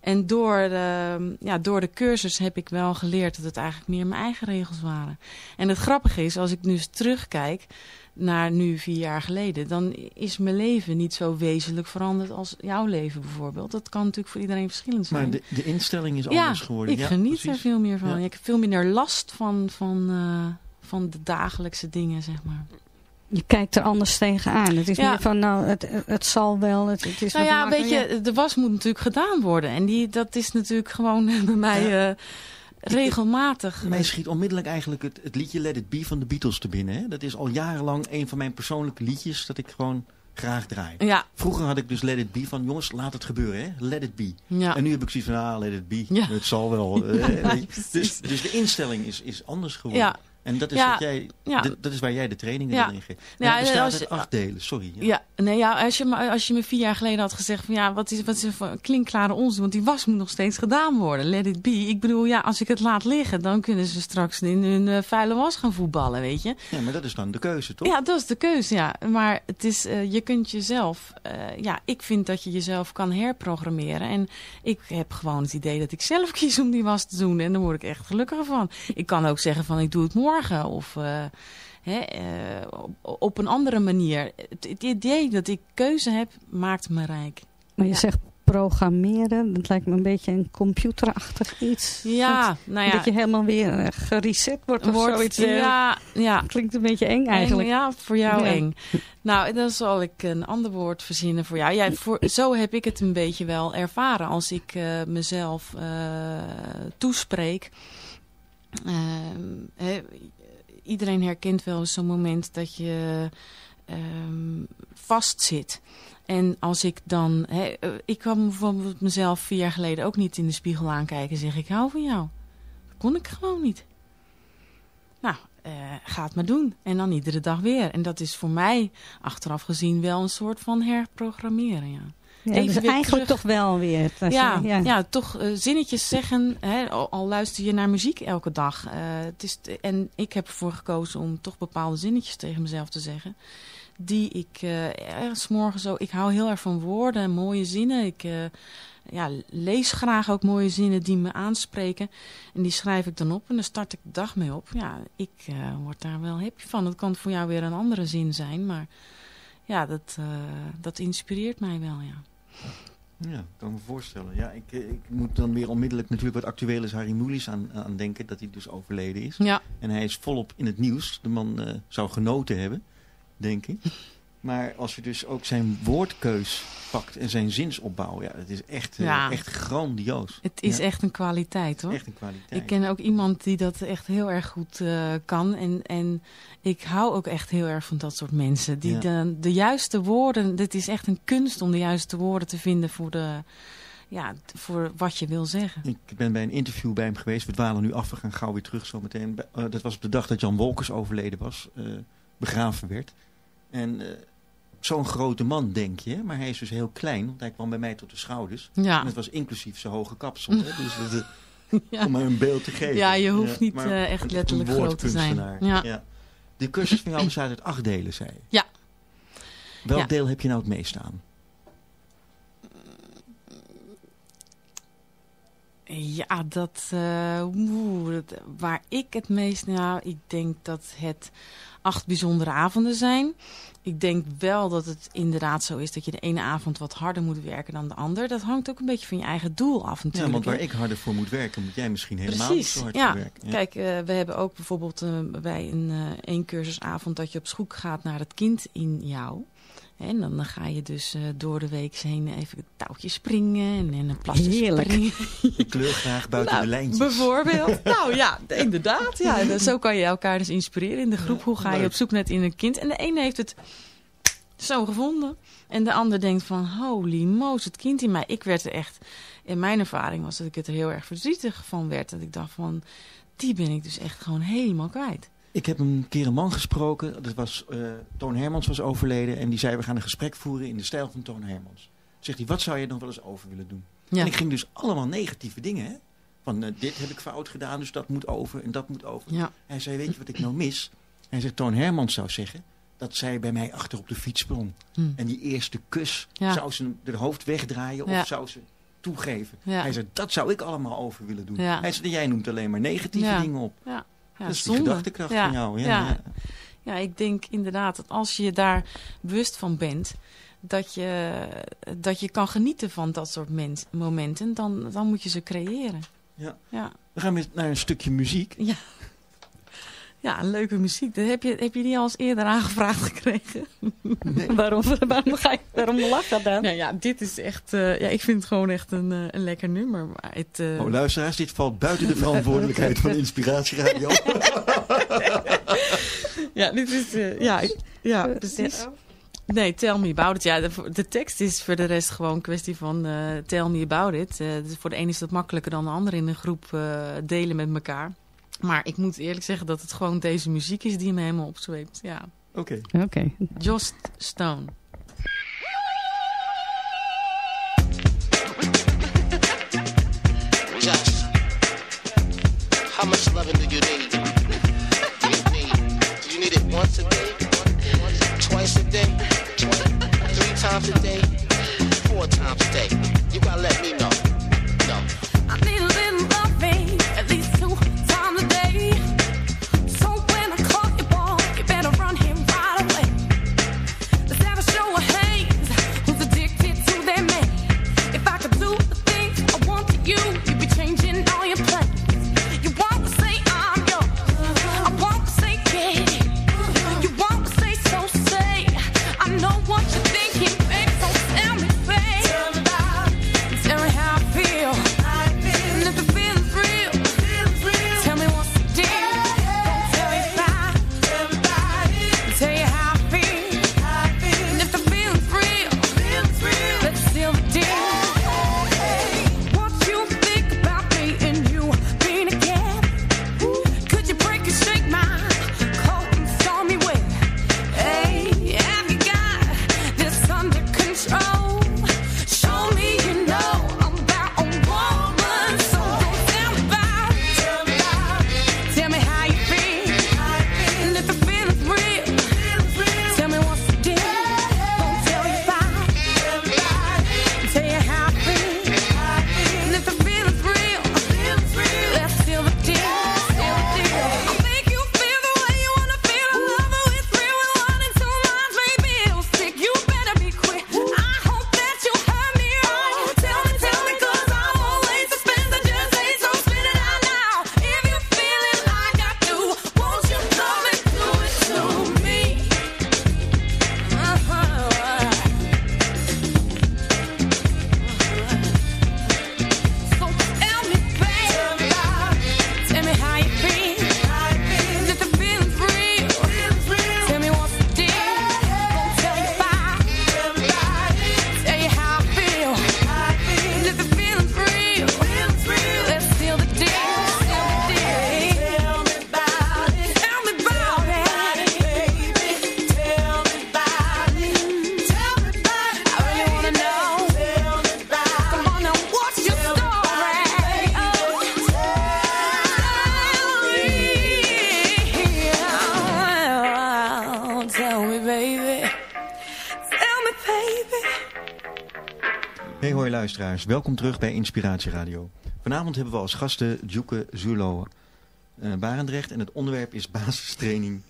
En door de, ja, door de cursus heb ik wel geleerd dat het eigenlijk meer mijn eigen regels waren. En het grappige is, als ik nu eens terugkijk naar nu vier jaar geleden... dan is mijn leven niet zo wezenlijk veranderd als jouw leven bijvoorbeeld. Dat kan natuurlijk voor iedereen verschillend zijn. Maar de, de instelling is ja, anders geworden. ik ja, geniet precies. er veel meer van. Ja. Ik heb veel minder last van, van, eh, van de dagelijkse dingen, zeg maar. Je kijkt er anders tegenaan. Het is Ja. meer van, nou, het, het zal wel. Het, het is Nou ja, weet je, de was moet natuurlijk gedaan worden. En die, dat is natuurlijk gewoon bij mij eh, regelmatig. Mij schiet onmiddellijk eigenlijk het, het liedje Let It Be van de Beatles te binnen. Hè? Dat is al jarenlang een van mijn persoonlijke liedjes dat ik gewoon graag draai. Ja. Vroeger had ik dus Let It Be van jongens, laat het gebeuren. Hè? Let It Be. Ja. En nu heb ik zoiets van, ah, Let It Be. Ja. Het zal wel. Eh, dus, dus de instelling is, is anders geworden. Ja. En dat is, Ja. wat jij, Ja. dat is waar jij de trainingen Ja. in geeft. Ja, het bestaat uit acht delen, sorry. Ja. Ja, nee, ja als, je, me- als je me vier jaar geleden had gezegd van ja, wat is, wat is een klinkklare onzin, want die was moet nog steeds gedaan worden. Let it be. Ik bedoel, ja, als ik het laat liggen, dan kunnen ze straks in hun eh, vuile was gaan voetballen, weet je. Ja, maar dat is dan de keuze, toch? Ja, dat is de keuze, ja. Maar het is, eh, je kunt jezelf, eh, ja, ik vind dat je jezelf kan herprogrammeren. En ik heb gewoon het idee dat ik zelf kies om die was te doen. En daar word ik echt gelukkiger van. Ik kan ook zeggen van ik doe het morgen of eh, hè, eh, op, een andere manier. Het, het idee dat ik keuze heb, maakt me rijk. Maar je Ja. zegt programmeren, dat lijkt me een beetje een computerachtig iets. Ja, dat, nou ja. Dat je helemaal weer eh, gereset wordt of Wordt- zoiets. ja, ja. Klinkt een beetje eng eigenlijk. Eng, ja, voor jou Ja. eng. Nou, dan zal ik een ander woord verzinnen voor jou. Ja, voor, zo heb ik het een beetje wel ervaren als ik mezelf toespreek. Ehm, iedereen herkent wel eens zo'n moment dat je ehm, vastzit. En als ik dan... Eh, ik kwam bijvoorbeeld mezelf vier jaar geleden ook niet in de spiegel aankijken en zeg ik hou van jou. Dat kon ik gewoon niet. Nou, eh, ga het maar doen. En dan iedere dag weer. En dat is voor mij achteraf gezien wel een soort van herprogrammeren. Ja. Ja, dus eigenlijk terug- toch wel weer. Ja, ja. ja. toch eh, zinnetjes zeggen. Hè, al, al luister je naar muziek elke dag. Eh, het is en ik heb ervoor gekozen om toch bepaalde zinnetjes tegen mezelf te zeggen. Die ik eh ergens morgen zo... Ik hou heel erg van woorden en mooie zinnen. Ik ja, lees graag ook mooie zinnen die me aanspreken. En die schrijf ik dan op en dan start ik de dag mee op. Ja, ik word daar wel happy van. Het kan voor jou weer een andere zin zijn. Maar ja, dat, dat inspireert mij wel, ja. Ja, kan me voorstellen. Ja, ik, eh, ik moet dan weer onmiddellijk natuurlijk wat actueel is Harry Mulisch aan, aan denken. Dat hij dus overleden is. Ja. En hij is volop in het nieuws. De man eh, zou genoten hebben, denk ik. Maar als je dus ook zijn woordkeus pakt en zijn zinsopbouw. Ja, dat is echt, eh, Ja. echt grandioos. Het is Ja, echt een kwaliteit hoor. Echt een kwaliteit. Ik ken ook iemand die dat echt heel erg goed eh, kan. En, en ik hou ook echt heel erg van dat soort mensen. Die Ja. de, de juiste woorden, dit is echt een kunst om de juiste woorden te vinden voor, de, ja, voor wat je wil zeggen. Ik ben bij een interview bij hem geweest. We dwalen nu af, we gaan gauw weer terug zometeen. Bij- eh, dat was op de dag dat Jan Wolkers overleden was, begraven werd. En zo'n grote man, denk je. Maar hij is dus heel klein, want hij kwam bij mij tot de schouders. Ja. En het was inclusief zijn hoge kapsel. Hè? Dus dat, eh, Ja. om maar een beeld te geven. Ja, je hoeft niet, eh, echt letterlijk groot te zijn. Ja. De cursus van jou bestaat uit acht delen, zei je. Ja. Welk deel heb je nou het meest aan? Ja, dat, eh, dat- waar ik het meest... Nou, ik denk dat het acht bijzondere avonden zijn. Ik denk wel dat het inderdaad zo is dat je de ene avond wat harder moet werken dan de ander. Dat hangt ook een beetje van je eigen doel af Ja, natuurlijk. want waar ik harder voor moet werken, moet jij misschien helemaal niet zo hard ja. voor werken. Kijk, eh, we hebben ook bijvoorbeeld eh, bij een eh één cursusavond dat je op zoek gaat naar het kind in jou. En dan, ga je dus eh, door de week heen even een touwtje springen en, en een plasje Heerlijk. springen. Ik kleur graag buiten Nou, de lijntjes. Bijvoorbeeld. nou ja, inderdaad. Ja, zo kan je elkaar dus inspireren in de groep. Hoe ga je op zoek naar het innerlijke kind? En de ene heeft het zo gevonden. En de ander denkt van, holy moos, het kind in mij. Ik werd er echt, in mijn ervaring was dat ik het er heel erg verdrietig van werd. Dat ik dacht van, die ben ik dus echt gewoon helemaal kwijt. Ik heb een keer een man gesproken. Dat was, eh, Toon Hermans was overleden. En die zei, we gaan een gesprek voeren in de stijl van Toon Hermans. Zegt hij, wat zou je nog wel eens over willen doen? Ja. En ik ging dus allemaal negatieve dingen. Hè? Van, eh, dit heb ik fout gedaan, dus dat moet over en dat moet over. Ja. Hij zei, weet je wat ik nou mis? Hij zegt, Toon Hermans zou zeggen dat zij bij mij achter op de fiets sprong. Hm. En die eerste kus, Ja. zou ze de hoofd wegdraaien of zou ze toegeven. Hij zei, dat zou ik allemaal over willen doen. Hij zei, jij noemt alleen maar negatieve dingen op. Ja. Ja, dat is zonde. die gedachtekracht Ja. van jou. Ja, Ja. ja. Ik denk inderdaad dat als je je daar bewust van bent, dat je, dat je kan genieten van dat soort mens- momenten, dan, dan moet je ze creëren. Ja. Ja. We gaan weer naar een stukje muziek. Ja. Ja, leuke muziek. Dat heb, je, heb je die al eens eerder aangevraagd gekregen? waarom, waarom, ga je, waarom lach dat dan? Nou ja, dit is echt... eh, ja, ik vind het gewoon echt een, eh, een lekker nummer. Maar het, eh, Oh, luisteraars, dit valt buiten de verantwoordelijkheid van Inspiratieradio. ja, dit is... eh, ja, ik- ja, precies. Nee, tell me about it. Ja, de, de tekst is voor de rest gewoon een kwestie van eh, tell me about it. Eh, dus voor de ene is dat makkelijker dan de ander in een groep eh, delen met elkaar. Maar ik moet eerlijk zeggen dat het gewoon deze muziek is die me helemaal opzweept. Ja. Oké. Oké. Joss Stone. Josh, how much loving do you need? Do you need? Do you need it once a day? Twice a day? Three times a day? Four times a day? You gotta let me know. No. I need a little loving at least two luisteraars, welkom terug bij Inspiratie Radio. Vanavond hebben we als gasten Djoeke Zulo eh Barendrecht en het onderwerp is basistraining.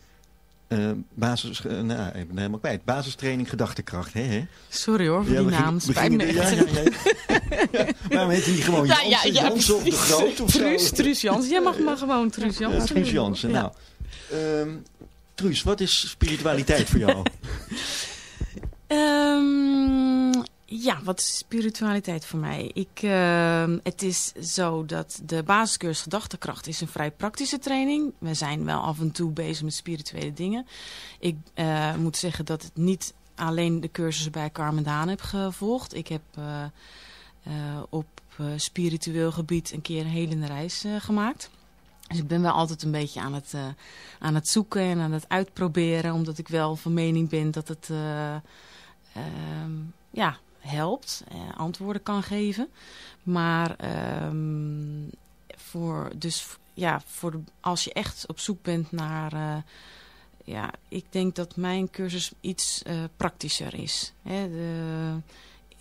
eh, basis, eh, nou, ik ben helemaal kwijt. Basistraining gedachtekracht. Hè, hè? Sorry hoor, voor Ja, die naam. Spijt me ja, ja, ja. Waarom heet hij gewoon Ja, ja, Jansen, ja, of de. Groot of zo? Truus, Truus Jansen. Jij mag maar gewoon Truus Ja, Jansen. Truus. Ja. Nou, ehm, Truus, wat is spiritualiteit voor jou? Ehm, ja, wat is spiritualiteit voor mij? Ik, ehm, het is zo dat de basiscursus gedachtekracht is een vrij praktische training. We zijn wel af en toe bezig met spirituele dingen. Ik eh, moet zeggen dat het niet alleen de cursussen bij Carmen Daan heb gevolgd. Ik heb eh, eh, op spiritueel gebied een keer een hele reis gemaakt. Dus ik ben wel altijd een beetje aan het, aan het zoeken en aan het uitproberen. Omdat ik wel van mening ben dat het eh, ehm, ja, helpt, eh, antwoorden kan geven. Maar ehm, voor, dus, ja, voor de, als je echt op zoek bent naar... eh, ja, ik denk dat mijn cursus iets eh, praktischer is. Hè, de,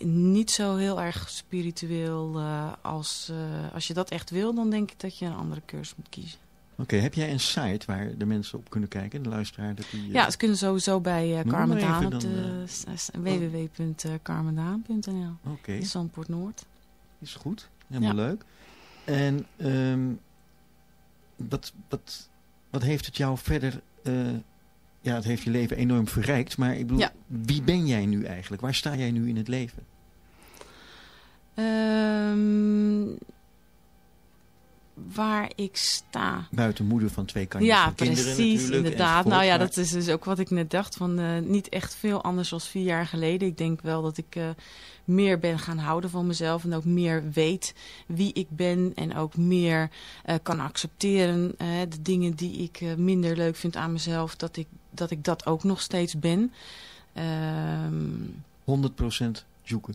niet zo heel erg spiritueel. eh, als, als je dat echt wil, dan denk ik dat je een andere cursus moet kiezen. Oké, heb jij een site waar de mensen op kunnen kijken, de luisteraar? Dat die, eh, Ja, ze kunnen sowieso bij Noem Carmen Daan op de eh, www.carmendaan.nl. Oké. Zandpoort Noord. Is goed, helemaal Ja. leuk. En ehm, wat, wat, wat heeft het jou verder... eh, ja, het heeft je leven enorm verrijkt. Maar ik bedoel, Ja. wie ben jij nu eigenlijk? Waar sta jij nu in het leven? Ehm, waar ik sta. Buiten moeder van twee kantjes Ja, precies, inderdaad. Nou ja, dat is dus ook wat ik net dacht. Van, eh, niet echt veel anders dan vier jaar geleden. Ik denk wel dat ik eh, meer ben gaan houden van mezelf. En ook meer weet wie ik ben. En ook meer eh, kan accepteren. de dingen die ik minder leuk vind aan mezelf. Dat ik, dat ik dat ook nog steeds ben. Ehm 100% zoeken.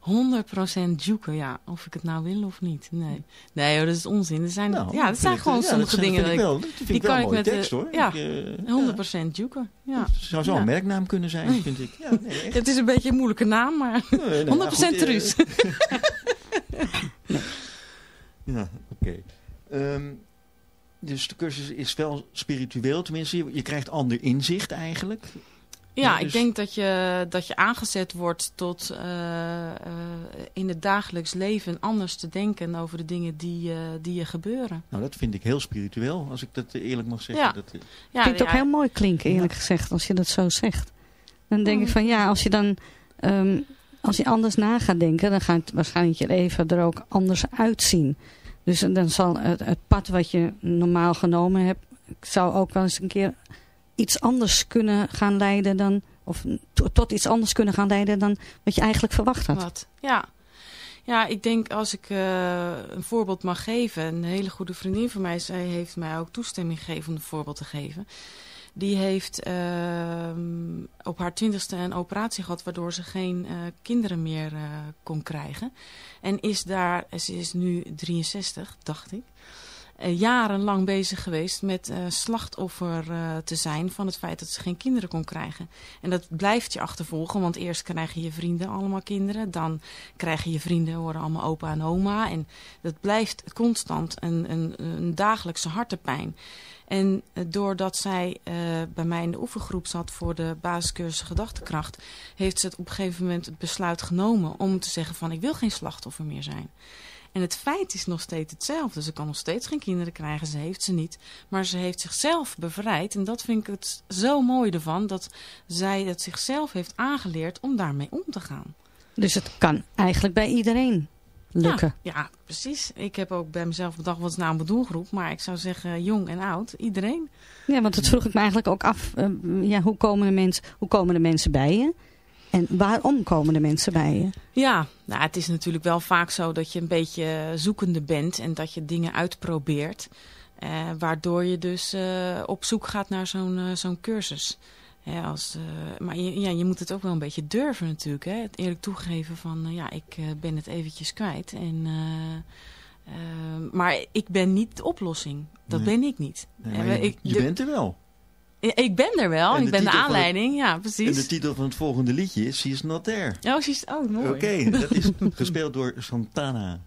100% joeken, ja. Of ik het nou wil of niet. Nee, nee hoor, dat is onzin. Er zijn, Nou, ja, dat zijn gewoon dat sommige dingen. vind ik dat wel- dat vind ik wel mooie tekst, hoor. Ja, Ik, eh, 100% joeken. Ja. Het zou zo een merknaam kunnen zijn, vind ik. Ja, nee, echt. Het is een beetje een moeilijke naam, maar Nee, nee, 100% nou goed, truus. Ja, oké. Ehm, dus de cursus is wel spiritueel, tenminste. Je, je krijgt ander inzicht eigenlijk. Ja, dus- ik denk dat je, dat je aangezet wordt tot eh, eh, in het dagelijks leven anders te denken over de dingen die, eh, die je gebeuren. Nou, dat vind ik heel spiritueel, als ik dat eerlijk mag zeggen. Ja. Dat, Ja, Vind ik ook ja, heel mooi klinken, eerlijk gezegd, als je dat zo zegt. Dan denk Mm. ik van ja, als je dan ehm, als je anders na gaat denken, dan gaat waarschijnlijk je leven er ook anders uitzien. Dus dan zal het, het pad wat je normaal genomen hebt, zou ook wel eens een keer iets anders kunnen gaan leiden dan, of to- tot iets anders kunnen gaan leiden dan wat je eigenlijk verwacht had. Wat? Ja. Ja, ik denk als ik eh, een voorbeeld mag geven. Een hele goede vriendin van mij, zij heeft mij ook toestemming gegeven om een voorbeeld te geven. Die heeft ehm, op haar twintigste een operatie gehad waardoor ze geen eh, kinderen meer eh, kon krijgen. En is daar, ze is nu 63, dacht ik. Eh, jarenlang bezig geweest met eh, slachtoffer eh, te zijn van het feit dat ze geen kinderen kon krijgen. En dat blijft je achtervolgen, want eerst krijgen je vrienden allemaal kinderen. Dan krijgen je vrienden, worden allemaal opa en oma. En dat blijft constant een, een, een dagelijkse hartepijn. En doordat zij bij mij in de oefengroep zat voor de basiscursus gedachtekracht, heeft ze op een gegeven moment het besluit genomen om te zeggen van ik wil geen slachtoffer meer zijn. En het feit is nog steeds hetzelfde. Ze kan nog steeds geen kinderen krijgen, ze heeft ze niet. Maar ze heeft zichzelf bevrijd. En dat vind ik het zo mooi ervan, dat zij het zichzelf heeft aangeleerd om daarmee om te gaan. Dus het kan eigenlijk bij iedereen lukken. Ja, ja, precies. Ik heb ook bij mezelf bedacht, wat is nou mijn doelgroep? Maar ik zou zeggen, jong en oud, iedereen. Ja, want dat vroeg ik me eigenlijk ook af. eh, ja, hoe, komen de mensen, hoe komen de mensen bij je? En waarom komen de mensen bij je? Ja, nou, het is natuurlijk wel vaak zo dat je een beetje zoekende bent en dat je dingen uitprobeert. Eh, waardoor je dus eh, op zoek gaat naar zo'n eh, zo'n cursus. Hè, als, eh, maar je, ja, je moet het ook wel een beetje durven natuurlijk. Hè? Het eerlijk toegeven van, eh, ja, ik ben het eventjes kwijt. En, maar ik ben niet de oplossing. Dat Nee. ben ik niet. Nee, je, ik, je de- bent er wel. Ik ben er wel, En ik ben de het- aanleiding. Ja, En precies. de titel van het volgende liedje is She's Not There. Oh, precies. Oh, mooi. Oké, dat is gespeeld door Santana.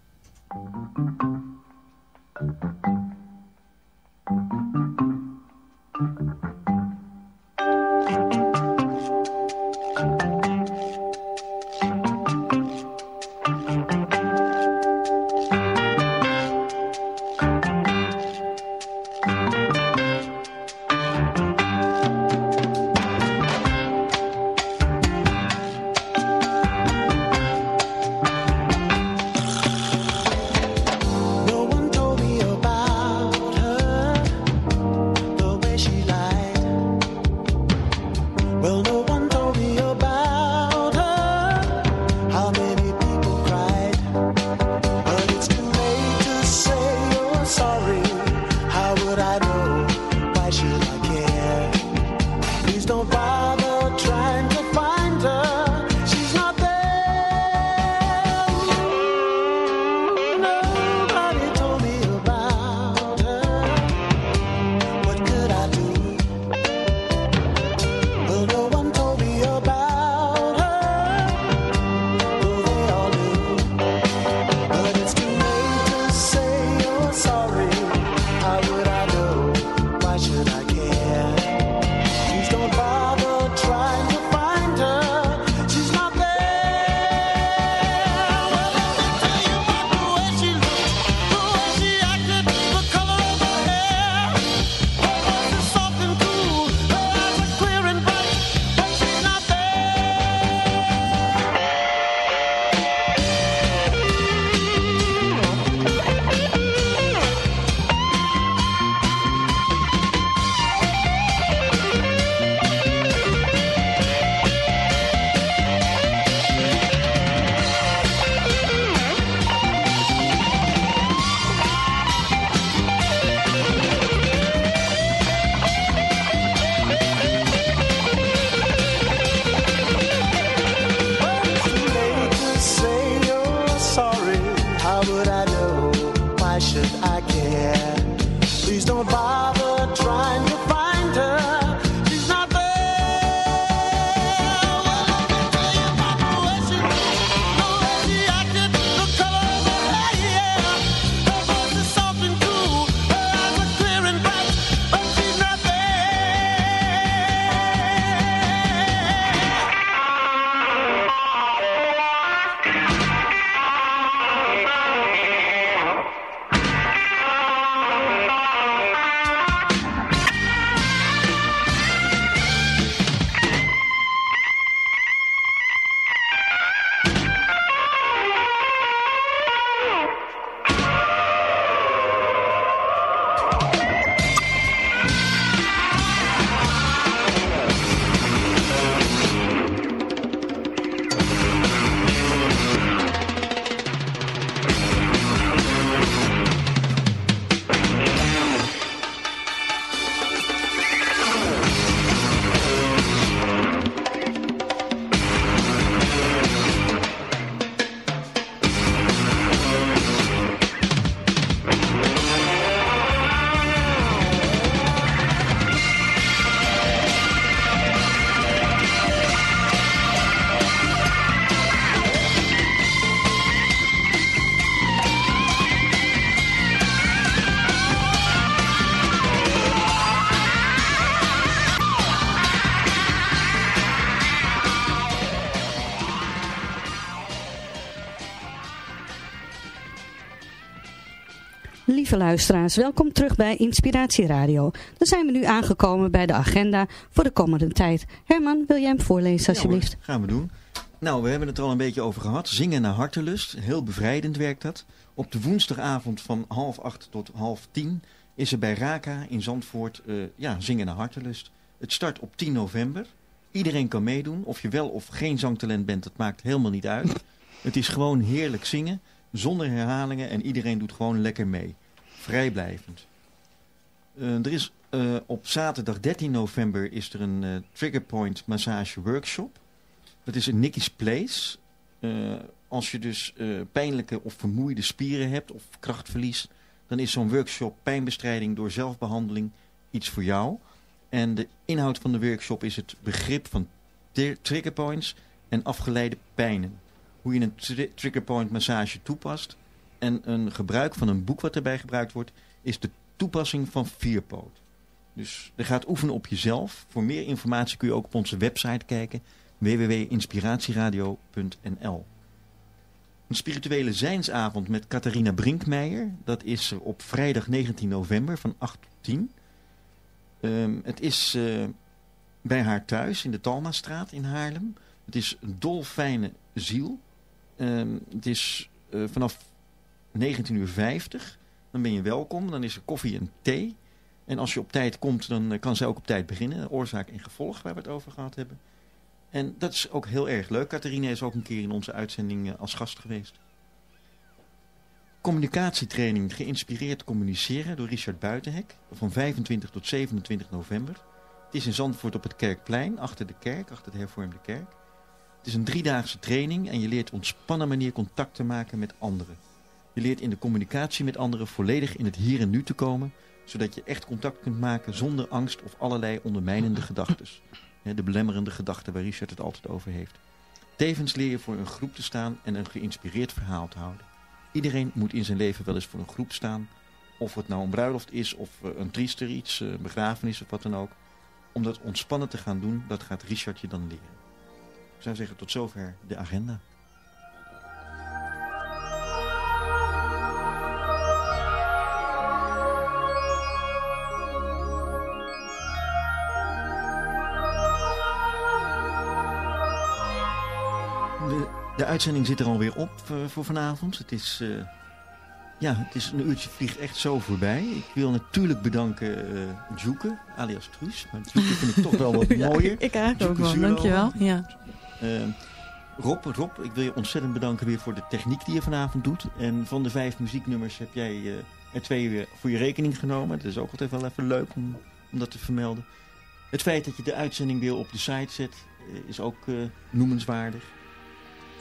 Lieve luisteraars, welkom terug bij Inspiratie Radio. Dan zijn we nu aangekomen bij de agenda voor de komende tijd. Herman, wil jij hem voorlezen alsjeblieft? Ja, gaan we doen. Nou, we hebben het er al een beetje over gehad. Zingen naar hartelust. Heel bevrijdend werkt dat. Op de woensdagavond van half acht tot half tien is er bij Raka in Zandvoort uh, ja, Zingen naar hartelust. Het start op 10 november. Iedereen kan meedoen. Of je wel of geen zangtalent bent, dat maakt helemaal niet uit. Het is gewoon heerlijk zingen, zonder herhalingen en iedereen doet gewoon lekker mee. Vrijblijvend. Uh, er is uh, op zaterdag 13 november is er een uh, Triggerpoint massage workshop. Dat is in Nicky's Place. als je dus pijnlijke of vermoeide spieren hebt of krachtverlies, dan is zo'n workshop pijnbestrijding door zelfbehandeling iets voor jou. En de inhoud van de workshop is het begrip van triggerpoints en afgeleide pijnen. Hoe je een tri triggerpoint massage toepast. En een gebruik van een boek wat erbij gebruikt wordt, is de toepassing van vierpoot. Dus je gaat oefenen op jezelf. Voor meer informatie kun je ook op onze website kijken. www.inspiratieradio.nl Een spirituele zijnsavond met Catharina Brinkmeijer. Dat is op vrijdag 19 november van 8 tot 10. Um, het is uh, bij haar thuis in de Talmastraat in Haarlem. Het is een dolfijne ziel. Um, het is uh, vanaf 19.50 uur. Dan ben je welkom. Dan is er koffie en thee. En als je op tijd komt, dan uh, kan zij ook op tijd beginnen. Oorzaak en gevolg, waar we het over gehad hebben. En dat is ook heel erg leuk. Catharina is ook een keer in onze uitzending als gast geweest. Communicatietraining geïnspireerd communiceren door Richard Buitenhek van 25 tot 27 november. Het is in Zandvoort op het Kerkplein, achter de kerk, achter de hervormde kerk. Het is een driedaagse training en je leert op ontspannen manier contact te maken met anderen. Je leert in de communicatie met anderen volledig in het hier en nu te komen, zodat je echt contact kunt maken zonder angst of allerlei ondermijnende gedachten. De belemmerende gedachten waar Richard het altijd over heeft. Tevens leer je voor een groep te staan en een geïnspireerd verhaal te houden. Iedereen moet in zijn leven wel eens voor een groep staan. Of het nou een bruiloft is of eh, een triester iets, een begrafenis of wat dan ook. Om dat ontspannen te gaan doen, dat gaat Richard je dan leren. Ik zou zeggen, tot zover de agenda. Uitzending zit er alweer op uh, voor vanavond. Het is, uh, ja, het is een uurtje vliegt echt zo voorbij. Ik wil natuurlijk bedanken uh, Djoeke, alias Truus. Maar Djoeke vind ik toch wel wat mooier. ja, ik eigenlijk ook wel, dankjewel. Ja. Rob, Rob, ik wil je ontzettend bedanken weer voor de techniek die je vanavond doet. En van de vijf muzieknummers heb jij er twee weer voor je rekening genomen. Dat is ook altijd wel even leuk om, om dat te vermelden. Het feit dat je de uitzending weer op de site zet, is ook noemenswaardig.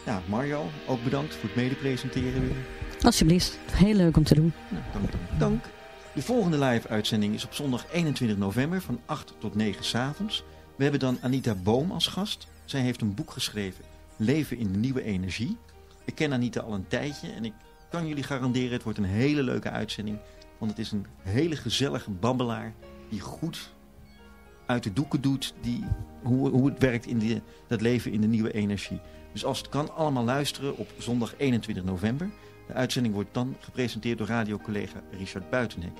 Ja, Mario, ook bedankt voor het medepresenteren weer. Alsjeblieft, heel leuk om te doen. Nou, dank, dank, dank. De volgende live-uitzending is op zondag 21 november van 8 tot 9 s avonds. We hebben dan Anita Boom als gast. Zij heeft een boek geschreven, Leven in de Nieuwe Energie. Ik ken Anita al een tijdje en ik kan jullie garanderen, het wordt een hele leuke uitzending. Want het is een hele gezellige babbelaar die goed uit de doeken doet die, hoe, hoe het werkt in die, dat leven in de nieuwe energie. Dus als het kan, allemaal luisteren op zondag 21 november. De uitzending wordt dan gepresenteerd door radiocollega Richard Buitenhek.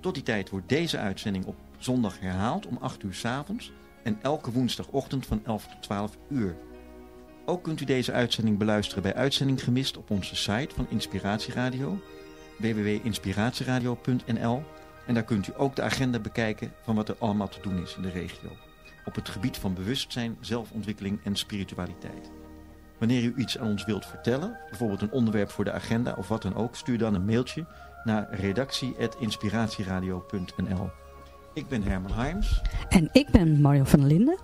Tot die tijd wordt deze uitzending op zondag herhaald om 8 uur s avonds en elke woensdagochtend van 11 tot 12 uur. Ook kunt u deze uitzending beluisteren bij Uitzending Gemist op onze site van Inspiratieradio, www.inspiratieradio.nl en daar kunt u ook de agenda bekijken van wat er allemaal te doen is in de regio op het gebied van bewustzijn, zelfontwikkeling en spiritualiteit. Wanneer u iets aan ons wilt vertellen, bijvoorbeeld een onderwerp voor de agenda of wat dan ook, stuur dan een mailtje naar redactie.inspiratieradio.nl Ik ben Herman Harms. En ik ben Mario van der Linden.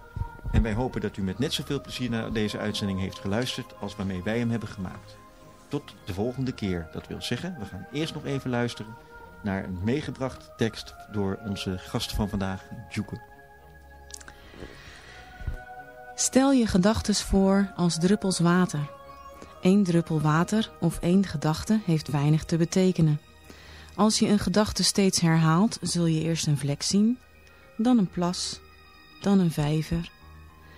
En wij hopen dat u met net zoveel plezier naar deze uitzending heeft geluisterd als waarmee wij hem hebben gemaakt. Tot de volgende keer. Dat wil zeggen, we gaan eerst nog even luisteren naar een meegebrachte tekst door onze gast van vandaag, Djoeke. Stel je gedachten voor als druppels water. Eén druppel water of één gedachte heeft weinig te betekenen. Als je een gedachte steeds herhaalt, zul je eerst een vlek zien, dan een plas, dan een vijver.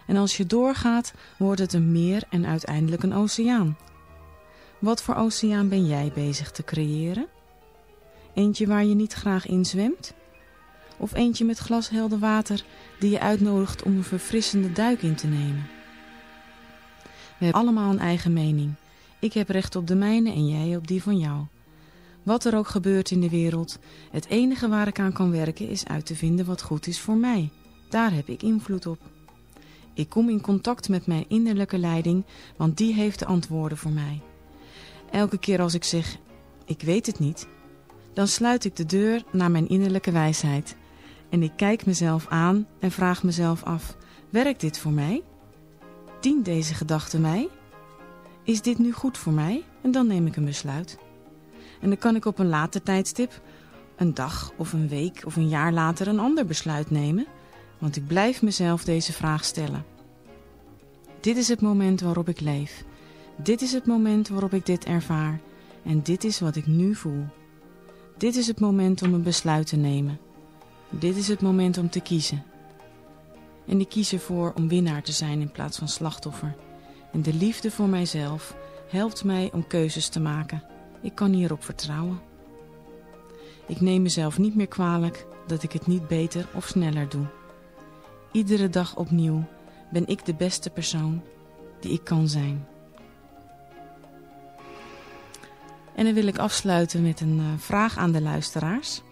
En als je doorgaat, wordt het een meer en uiteindelijk een oceaan. Wat voor oceaan ben jij bezig te creëren? Eentje waar je niet graag in zwemt? Of eentje met glashelder water die je uitnodigt om een verfrissende duik in te nemen? We hebben allemaal een eigen mening. Ik heb recht op de mijne en jij op die van jou. Wat er ook gebeurt in de wereld, het enige waar ik aan kan werken is uit te vinden wat goed is voor mij. Daar heb ik invloed op. Ik kom in contact met mijn innerlijke leiding, want die heeft de antwoorden voor mij. Elke keer als ik zeg, ik weet het niet, dan sluit ik de deur naar mijn innerlijke wijsheid. En ik kijk mezelf aan en vraag mezelf af, werkt dit voor mij? Dient deze gedachte mij? Is dit nu goed voor mij? En dan neem ik een besluit. En dan kan ik op een later tijdstip, een dag of een week of een jaar later een ander besluit nemen, want ik blijf mezelf deze vraag stellen. Dit is het moment waarop ik leef. Dit is het moment waarop ik dit ervaar. En dit is wat ik nu voel. Dit is het moment om een besluit te nemen. Dit is het moment om te kiezen. En ik kies ervoor om winnaar te zijn in plaats van slachtoffer. En de liefde voor mijzelf helpt mij om keuzes te maken. Ik kan hierop vertrouwen. Ik neem mezelf niet meer kwalijk dat ik het niet beter of sneller doe. Iedere dag opnieuw ben ik de beste persoon die ik kan zijn. En dan wil ik afsluiten met een uh, vraag aan de luisteraars.